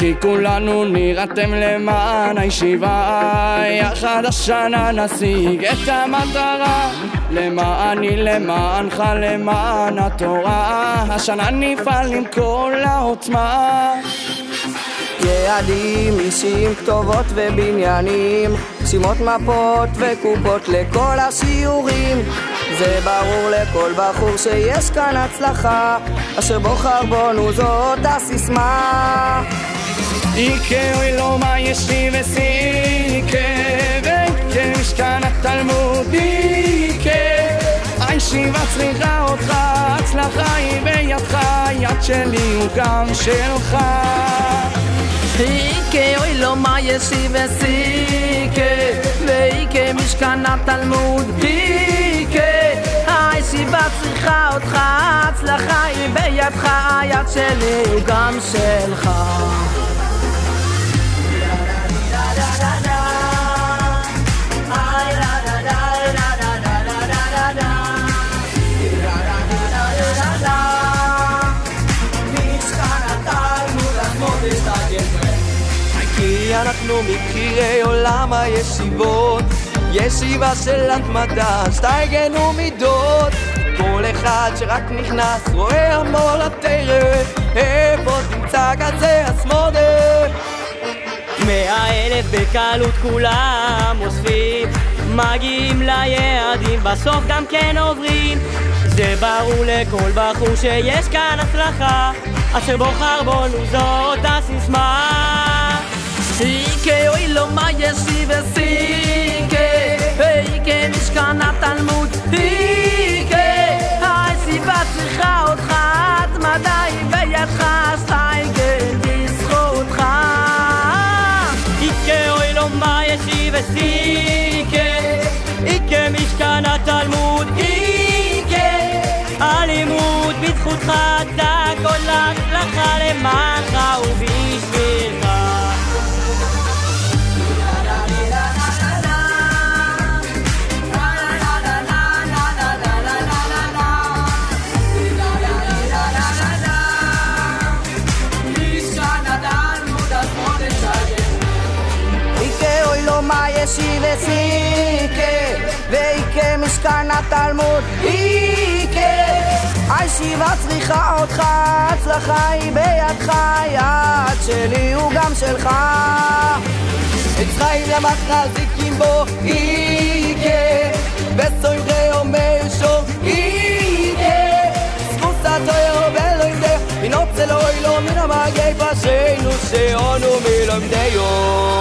וכי כולנו נירתם למען הישיבה. יחד השנה נשיג את המטרה. למעני, למענך, למען התורה. השנה נפעל עם כל העוצמה. יעדים, אישים, כתובות ובניינים. שימות מפות וקופות לכל השיעורים. זה ברור לכל בחור שיש כאן הצלחה. אשר בוחר בנו זאת הסיסמה איקה אוי לא יש לי וסיקה ואיקה משכן התלמוד איקה הישיבה צריכה אותך הצלחה היא בידך יד שלי הוא גם שלך. איקה אוי לא מה יש לי וסיקה ואיקה משכן התלמוד איקה הישיבה צריכה אותך הצלחה היא בידך היד שלי הוא גם שלך כי אנחנו מכירי עולם הישיבות ישיבה של התמדה, שטייגן ומידות. כל אחד שרק נכנס רואה המון לתרא איפה תמצא כזה הסמודה? מאה אלף בקלות כולם אוספים מגיעים ליעדים בסוף גם כן עוברים. זה ברור לכל בחור שיש כאן הצלחה אשר בוחר בנו זאת הסיסמה. סיקה אוי לא מה יש לי וסיקה איקה משכן התלמוד. איקה הסיבה צריכה אותך התמדה היא בידך סטייגל בזכותך. איקה אוי לא מה יש לי וסיקה איקה משכן התלמוד. איקה הלימוד בזכותך למענך ובשבילך מה יש לי וסיקה ואיקה משכן התלמוד איקה הישיבה צריכה אותך הצלחה היא בידך יד שלי הוא גם שלך. אצחיים למחזיקים בו איקה וסוים אומר שור איקה. סקוסה תויר ולא ימדה מנוצה לא מן המגי פשינו שעונו מלומדיו